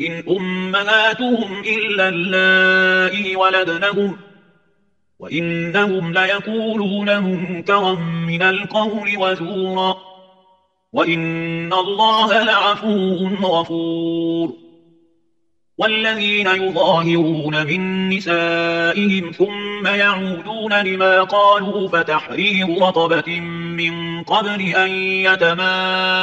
إن أمهاتهم إلا اللائي ولدنهم وإنهم ليقولون منكرا من القول وزورا وإن الله لعفو غفور والذين يظاهرون من نسائهم ثم يعودون لما قالوا فتحرير رطبة من قبل أن يتماسا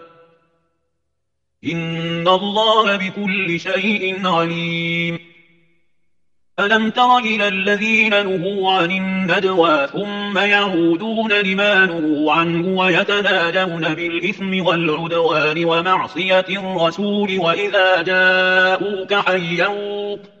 إن الله بكل شيء عليم. ألم تر إلى الذين نهوا عن الندوى ثم يعودون لما نهوا عنه ويتنادون بالإثم والعدوان ومعصية الرسول وإذا جاءوك حيوك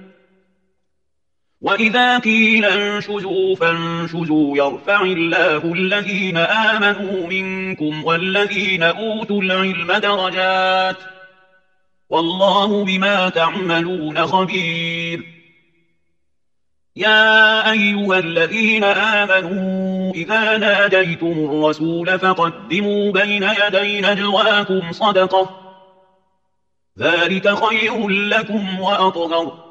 وَإِذَا قِيلَ انشُزُوا فَانشُزُوا يَرْفَعِ اللَّهُ الَّذِينَ آمَنُوا مِنكُمْ وَالَّذِينَ أُوتُوا الْعِلْمَ دَرَجَاتٍ وَاللَّهُ بِمَا تَعْمَلُونَ خَبِيرٌ. يَا أَيُّهَا الَّذِينَ آمَنُوا إِذَا نَادَيْتُمُ الرَّسُولَ فَقَدِّمُوا بَيْنَ يَدَيْ نَجْوَاكُمْ صَدَقَةً ذَلِكَ خَيْرٌ لَكُمْ وَأَطْهَرُ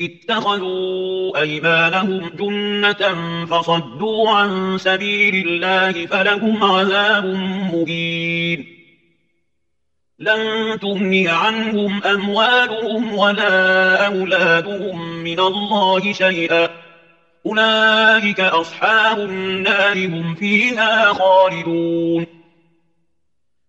اتخذوا أيمانهم جنة فصدوا عن سبيل الله فلهم عذاب مبين لن تغني عنهم أموالهم ولا أولادهم من الله شيئا. أولئك أصحاب النار هم فيها خالدون.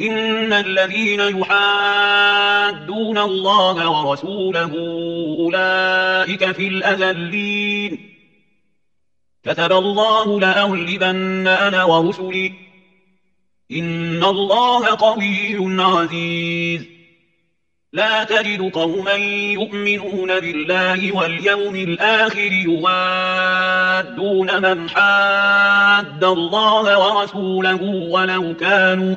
إن الذين يحادون الله ورسوله أولئك في الأذلين كتب الله لأغلبن أنا ورسلي إن الله قوي عزيز لا تجد قوما يؤمنون بالله واليوم الآخر يغادون من حاد الله ورسوله ولو كانوا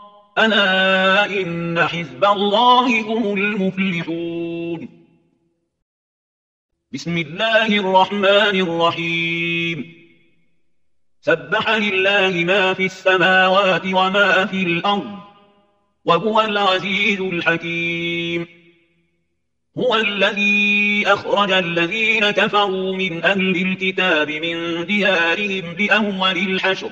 ألا إن حزب الله هم المفلحون. بسم الله الرحمن الرحيم. سبح لله ما في السماوات وما في الأرض وهو العزيز الحكيم. هو الذي أخرج الذين كفروا من أهل الكتاب من ديارهم لأول الحشر.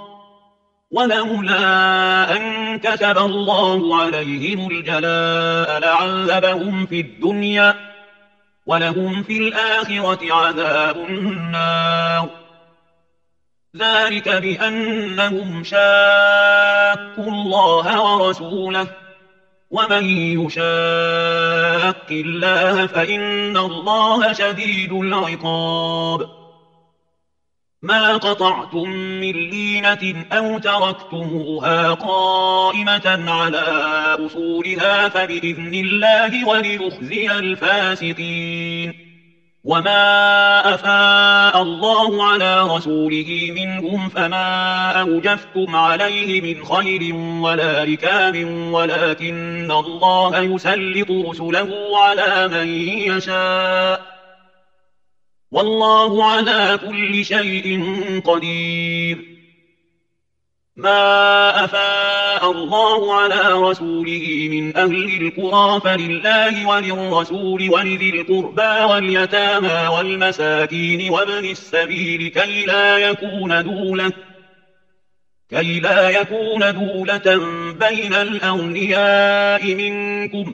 ولولا أن كتب الله عليهم الجلاء لعذبهم في الدنيا ولهم في الآخرة عذاب النار ذلك بأنهم شاكوا الله ورسوله ومن يشاك الله فإن الله شديد العقاب ما قطعتم من لينة أو تركتموها قائمة على أصولها فبإذن الله وليخزي الفاسقين. وما أفاء الله على رسوله منهم فما أوجفتم عليه من خير ولا ركاب ولكن الله يسلط رسله على من يشاء. والله على كل شيء قدير. ما أفاء الله على رسوله من أهل القرى فلله وللرسول ولذي القربى واليتامى والمساكين وابن السبيل كي لا يكون دولة كي لا يكون دولة بين الأولياء منكم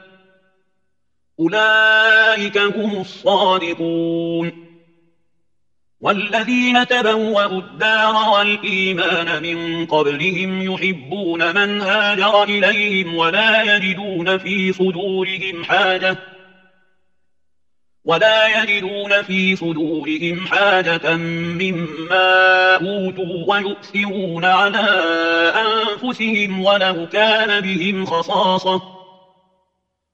أولئك هم الصادقون. والذين تبوأوا الدار والإيمان من قبلهم يحبون من هاجر إليهم ولا يجدون في صدورهم حاجة ولا يجدون في صدورهم حاجة مما أوتوا ويؤثرون على أنفسهم ولو كان بهم خصاصة.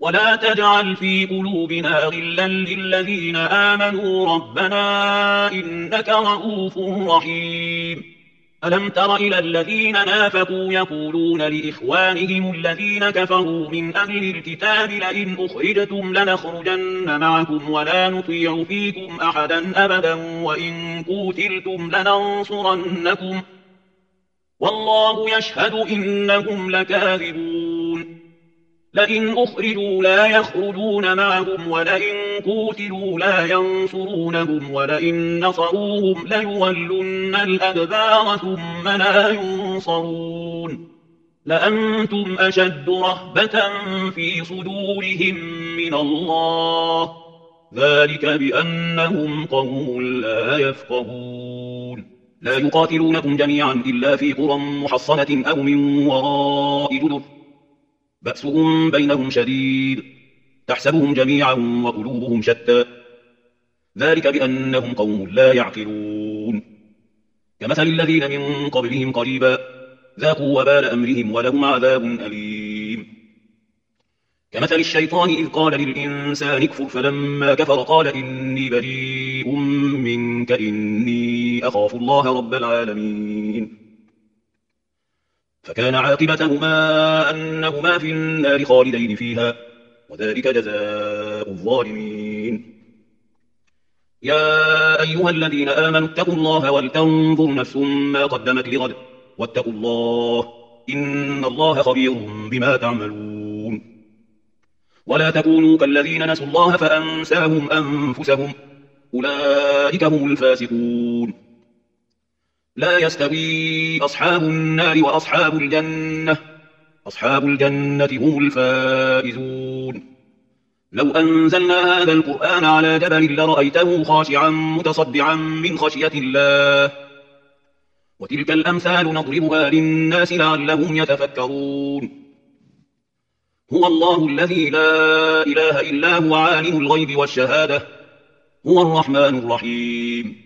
ولا تجعل في قلوبنا غلا للذين آمنوا ربنا إنك رؤوف رحيم. ألم تر إلى الذين نافقوا يقولون لإخوانهم الذين كفروا من أهل الكتاب لئن أخرجتم لنخرجن معكم ولا نطيع فيكم أحدا أبدا وإن قوتلتم لننصرنكم. والله يشهد إنهم لكاذبون. لئن أخرجوا لا يخرجون معهم ولئن قوتلوا لا ينصرونهم ولئن نصروهم ليولن الأدبار ثم لا ينصرون لأنتم أشد رهبة في صدورهم من الله ذلك بأنهم قوم لا يفقهون لا يقاتلونكم جميعا إلا في قرى محصنة أو من وراء جدر بأسهم بينهم شديد. تحسبهم جميعا وقلوبهم شتى. ذلك بأنهم قوم لا يعقلون. كمثل الذين من قبلهم قريبا ذاقوا وبال أمرهم ولهم عذاب أليم. كمثل الشيطان إذ قال للإنسان اكفر فلما كفر قال إني بريء منك إني أخاف الله رب العالمين. فكان عاقبتهما أنهما في النار خالدين فيها وذلك جزاء الظالمين. يا أيها الذين آمنوا اتقوا الله ولتنظر نفس ما قدمت لغد واتقوا الله إن الله خبير بما تعملون. ولا تكونوا كالذين نسوا الله فأنساهم أنفسهم أولئك هم الفاسقون. لا يستوي أصحاب النار وأصحاب الجنة. أصحاب الجنة هم الفائزون. لو أنزلنا هذا القرآن على جبل لرأيته خاشعا متصدعا من خشية الله. وتلك الأمثال نضربها للناس لعلهم يتفكرون. هو الله الذي لا إله إلا هو عالم الغيب والشهادة. هو الرحمن الرحيم.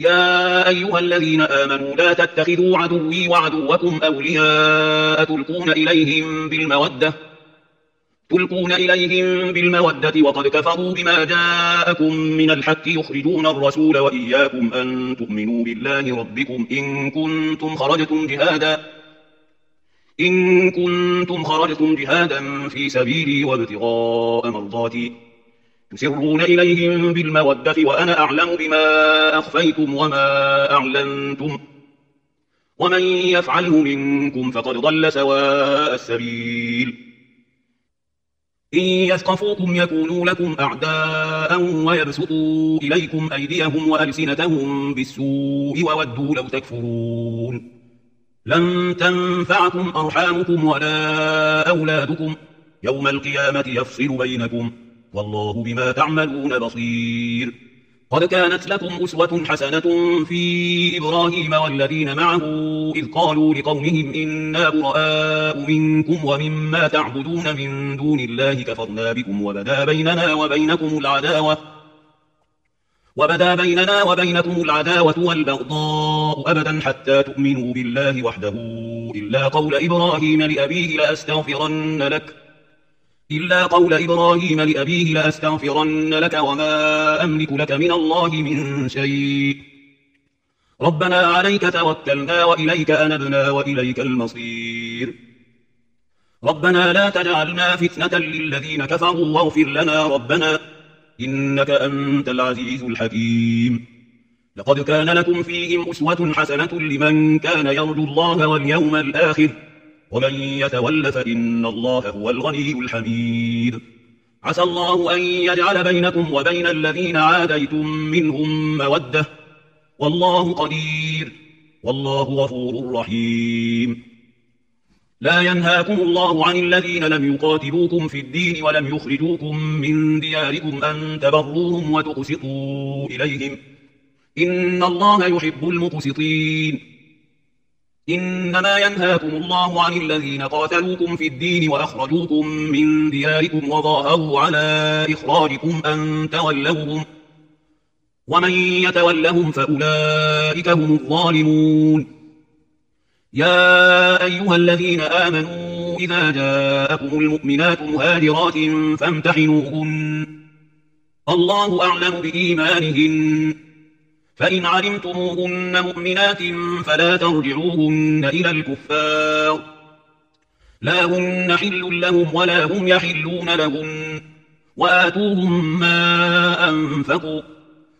يا أيها الذين آمنوا لا تتخذوا عدوي وعدوكم أولياء تلقون إليهم بالمودة تلقون إليهم بالمودة وقد كفروا بما جاءكم من الحق يخرجون الرسول وإياكم أن تؤمنوا بالله ربكم إن كنتم خرجتم جهادا إن كنتم خرجتم جهادا في سبيلي وابتغاء مرضاتي. تسرون إليهم بالمودة وأنا أعلم بما أخفيتم وما أعلنتم ومن يفعله منكم فقد ضل سواء السبيل إن يثقفوكم يكونوا لكم أعداء ويبسطوا إليكم أيديهم وألسنتهم بالسوء وودوا لو تكفرون لن تنفعكم أرحامكم ولا أولادكم يوم القيامة يفصل بينكم والله بما تعملون بصير. قد كانت لكم أسوة حسنة في إبراهيم والذين معه إذ قالوا لقومهم إنا براء منكم ومما تعبدون من دون الله كفرنا بكم وبدا بيننا وبينكم العداوة وبدا بيننا وبينكم العداوة والبغضاء أبدا حتى تؤمنوا بالله وحده إلا قول إبراهيم لأبيه لأستغفرن لك. إلا قول إبراهيم لأبيه لأستغفرن لك وما أملك لك من الله من شيء. ربنا عليك توكلنا وإليك أنبنا وإليك المصير. ربنا لا تجعلنا فتنة للذين كفروا واغفر لنا ربنا إنك أنت العزيز الحكيم. لقد كان لكم فيهم أسوة حسنة لمن كان يرجو الله واليوم الآخر. ومن يتول فإن الله هو الغني الحميد. عسى الله أن يجعل بينكم وبين الذين عاديتم منهم مودة. والله قدير. والله غفور رحيم. لا ينهاكم الله عن الذين لم يقاتلوكم في الدين ولم يخرجوكم من دياركم أن تبروهم وتقسطوا إليهم. إن الله يحب المقسطين. إنما ينهاكم الله عن الذين قاتلوكم في الدين وأخرجوكم من دياركم وظاهروا على إخراجكم أن تولوهم ومن يتولهم فأولئك هم الظالمون. يا أيها الذين آمنوا إذا جاءكم المؤمنات مهاجرات فامتحنوهن. الله أعلم بإيمانهن. فإن علمتموهن مؤمنات فلا ترجعوهن إلى الكفار لا هن حل لهم ولا هم يحلون لهم وآتوهم ما أنفقوا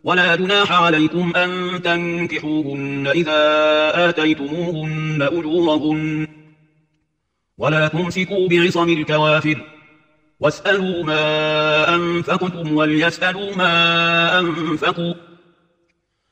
ولا جناح عليكم أن تنكحوهن إذا آتيتموهن أجورهن ولا تمسكوا بعصم الكوافر واسألوا ما أنفقتم وليسألوا ما أنفقوا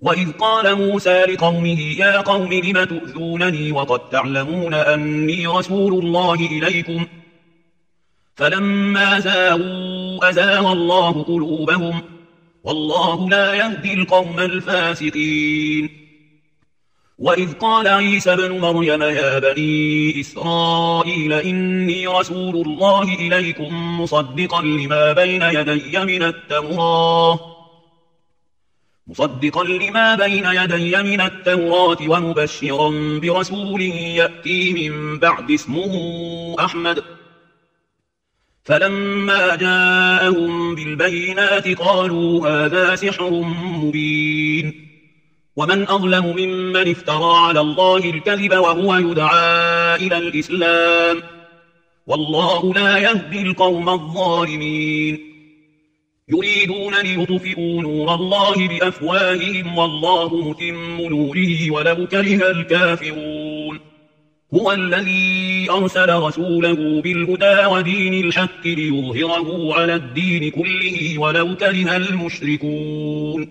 وَإِذْ قَالَ مُوسَى لِقَوْمِهِ يَا قَوْمِ لِمَ تُؤْذُونَنِي وَقَدْ تَعْلَمُونَ أَنِّي رَسُولُ اللَّهِ إِلَيْكُمْ فَلَمَّا زَاغُوا أَزَاغَ اللَّهُ قُلُوبَهُمْ وَاللَّهُ لَا يَهْدِي الْقَوْمَ الْفَاسِقِينَ. وَإِذْ قَالَ عِيسَى بن مَرْيَمَ يَا بَنِي إِسْرَائِيلَ إِنِّي رَسُولُ اللَّهِ إِلَيْكُمْ مُصَدِّقًا لِمَا بَيْنَ يَدَيَّ مِنَ التَّوْرَاةِ مصدقا لما بين يدي من التوراة ومبشرا برسول يأتي من بعد اسمه أحمد. فلما جاءهم بالبينات قالوا هذا سحر مبين. ومن أظلم ممن افترى على الله الكذب وهو يدعى إلى الإسلام. والله لا يهدي القوم الظالمين. يريدون ليطفئوا نور الله بأفواههم والله متم نوره ولو كره الكافرون. هو الذي أرسل رسوله بالهدى ودين الحق ليظهره على الدين كله ولو كره المشركون.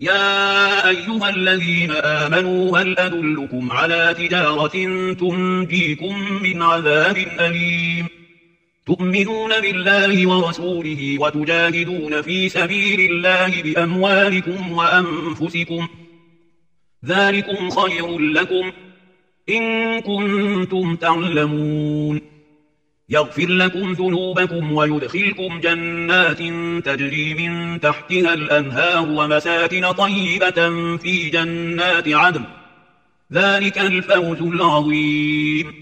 يا أيها الذين آمنوا هل أدلكم على تجارة تنجيكم من عذاب أليم؟ تؤمنون بالله ورسوله وتجاهدون في سبيل الله بأموالكم وأنفسكم. ذلكم خير لكم إن كنتم تعلمون. يغفر لكم ذنوبكم ويدخلكم جنات تجري من تحتها الأنهار ومساكن طيبة في جنات عدم ذلك الفوز العظيم.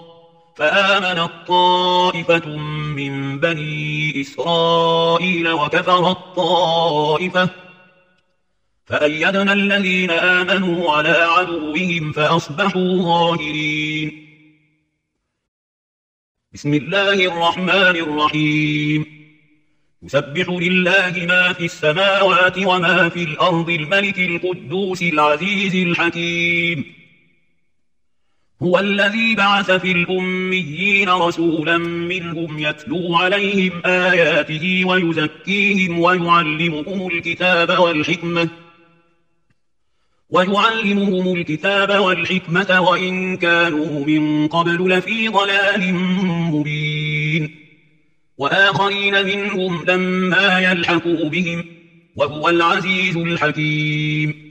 فآمن الطائفة من بني إسرائيل وكفر الطائفة فأيدنا الذين آمنوا على عدوهم فأصبحوا ظاهرين. بسم الله الرحمن الرحيم. يسبح لله ما في السماوات وما في الأرض الملك القدوس العزيز الحكيم. هو الذي بعث في الأميين رسولا منهم يتلو عليهم آياته ويزكيهم ويعلمهم الكتاب والحكمة ويعلمهم الكتاب والحكمة وإن كانوا من قبل لفي ضلال مبين. وآخرين منهم لما يلحقوا بهم وهو العزيز الحكيم.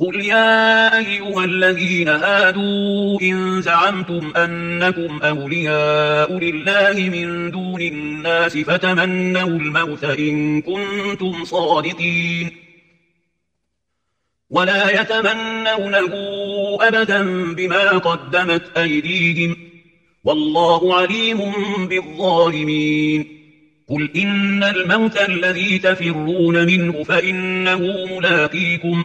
قل يا أيها الذين آدوا إن زعمتم أنكم أولياء لله من دون الناس فتمنوا الموت إن كنتم صادقين ولا يتمنونه أبدا بما قدمت أيديهم والله عليم بالظالمين قل إن الموت الذي تفرون منه فإنه ملاقيكم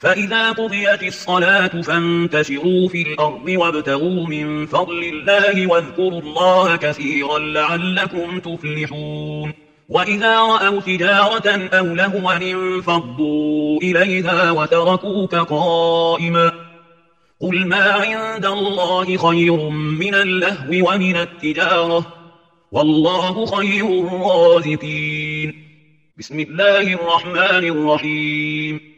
فإذا قضيت الصلاة فانتشروا في الأرض وابتغوا من فضل الله واذكروا الله كثيرا لعلكم تفلحون وإذا رأوا تجارة أو لهوا انفضوا إليها وتركوك قائما قل ما عند الله خير من اللهو ومن التجارة والله خير الرازقين بسم الله الرحمن الرحيم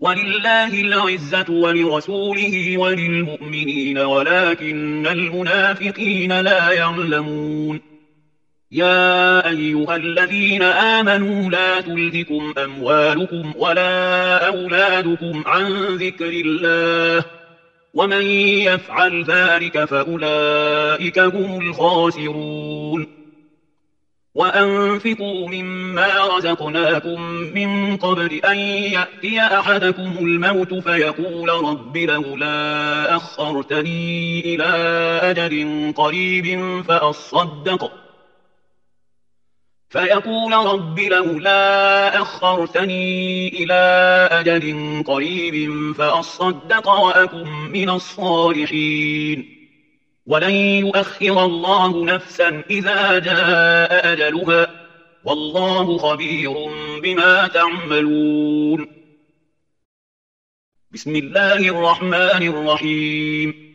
ولله العزة ولرسوله وللمؤمنين ولكن المنافقين لا يعلمون. يا أيها الذين آمنوا لا تلذكم أموالكم ولا أولادكم عن ذكر الله. ومن يفعل ذلك فأولئك هم الخاسرون. وأنفقوا مما رزقناكم من قبل أن يأتي أحدكم الموت فيقول رب لولا أخرتني إلى أجل قريب فأصدق فيقول رب لولا أخرتني إلى أجل قريب فأصدق وأكن من الصالحين ولن يؤخر الله نفسا إذا جاء أجلها والله خبير بما تعملون. بسم الله الرحمن الرحيم.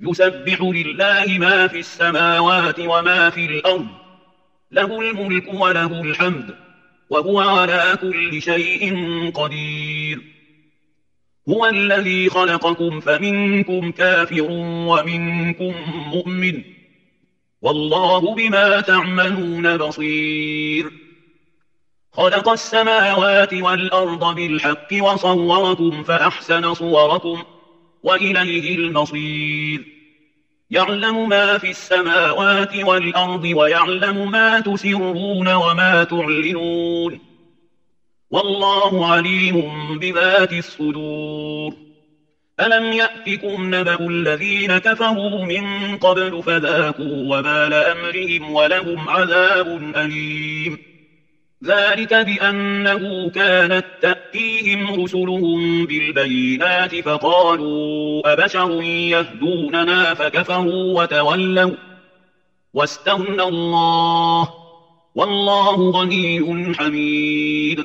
يسبح لله ما في السماوات وما في الأرض له الملك وله الحمد وهو على كل شيء قدير. هو الذي خلقكم فمنكم كافر ومنكم مؤمن. والله بما تعملون بصير. خلق السماوات والأرض بالحق وصوركم فأحسن صوركم وإليه المصير. يعلم ما في السماوات والأرض ويعلم ما تسرون وما تعلنون. والله عليم بذات الصدور. ألم يأتكم نبأ الذين كفروا من قبل فذاكوا وبال أمرهم ولهم عذاب أليم. ذلك بأنه كانت تأتيهم رسلهم بالبينات فقالوا أبشر يهدوننا فكفروا وتولوا. واستغنى الله. والله غني حميد.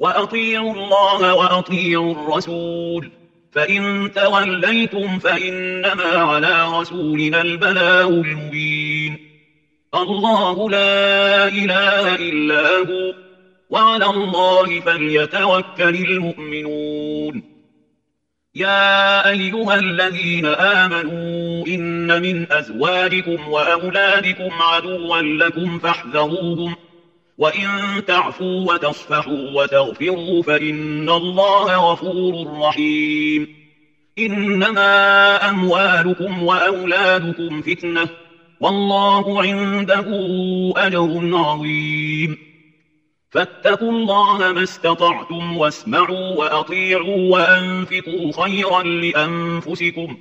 وأطيعوا الله وأطيعوا الرسول. فإن توليتم فإنما على رسولنا البلاء المبين. الله لا إله إلا هو وعلى الله فليتوكل المؤمنون. يا أيها الذين آمنوا إن من أزواجكم وأولادكم عدوا لكم فاحذروهم وَإِن تَعْفُوا وَتَصْفَحُوا وَتَغْفِرُوا فَإِنَّ اللَّهَ غَفُورٌ رَّحِيمٌ. إِنَّمَا أَمْوَالُكُمْ وَأَوْلَادُكُمْ فِتْنَةٌ وَاللَّهُ عِندَهُ أَجْرٌ عَظِيمٌ. فَاتَّقُوا اللَّهَ مَا اسْتَطَعْتُمْ وَاسْمَعُوا وَأَطِيعُوا وَأَنفِقُوا خَيْرًا لِّأَنفُسِكُمْ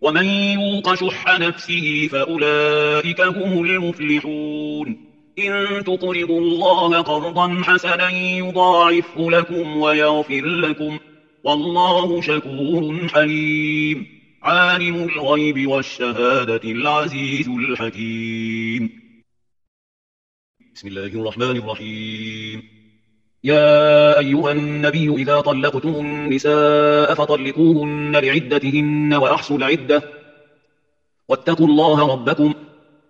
وَمَن يُوقَ شُحَّ نَفْسِهِ فَأُولَٰئِكَ هُمُ الْمُفْلِحُونَ إن تقرضوا الله قرضا حسنا يضاعف لكم ويغفر لكم. والله شكور حليم. عالم الغيب والشهادة العزيز الحكيم. بسم الله الرحمن الرحيم. يا أيها النبي إذا طلقتم النساء فطلقوهن لعدتهن وأحصوا العدة. واتقوا الله ربكم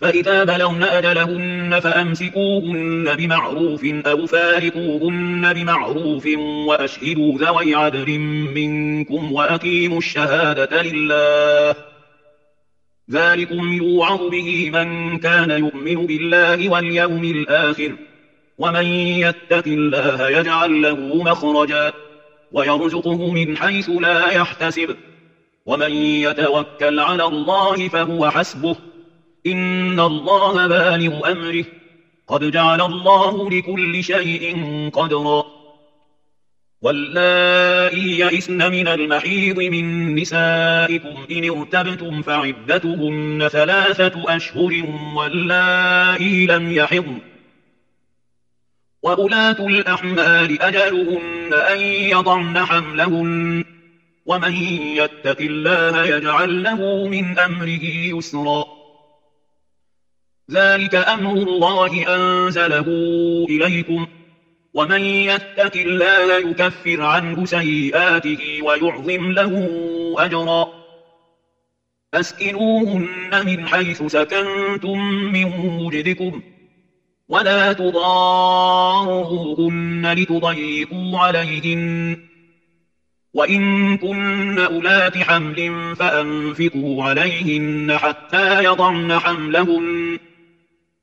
فإذا بلغن أجلهن فأمسكوهن بمعروف أو فارقوهن بمعروف وأشهدوا ذوي عدل منكم وأقيموا الشهادة لله. ذلكم يوعظ به من كان يؤمن بالله واليوم الآخر ومن يتق الله يجعل له مخرجا ويرزقه من حيث لا يحتسب ومن يتوكل على الله فهو حسبه إن الله بالغ أمره. قد جعل الله لكل شيء قدرا. واللائي يئسن من المحيض من نسائكم إن ارتبتم فعدتهن ثلاثة أشهر واللائي لم يحضن. وأولاة الأحمال أجلهن أن يضعن حملهن. ومن يتق الله يجعل له من أمره يسرا. ذلك أمر الله أنزله إليكم ومن يتك الله يكفر عنه سيئاته ويعظم له أجرا أسئلوهن من حيث سكنتم من وجدكم ولا تضاروهن لتضيقوا عليهن وإن كن أولات حمل فأنفقوا عليهن حتى يضعن حملهن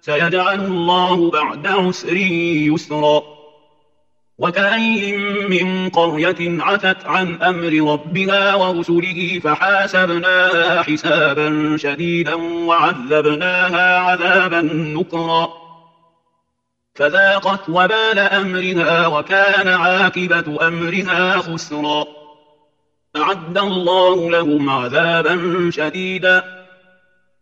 سيجعل الله بعد عسر يسرا. وكأي من قرية عتت عن أمر ربها ورسله فحاسبناها حسابا شديدا وعذبناها عذابا نكرا. فذاقت وبال أمرها وكان عاقبة أمرها خسرا. أعد الله لهم عذابا شديدا.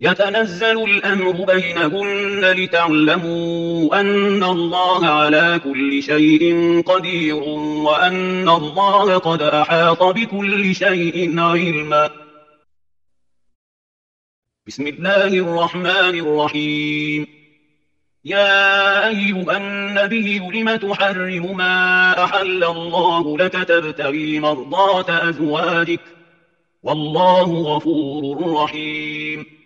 يتنزل الأمر بينهن لتعلموا أن الله على كل شيء قدير وأن الله قد أحاط بكل شيء علما. بسم الله الرحمن الرحيم. يا أيها النبي لم تحرم ما أحل الله لك تبتغي مرضات أزواجك؟ والله غفور رحيم.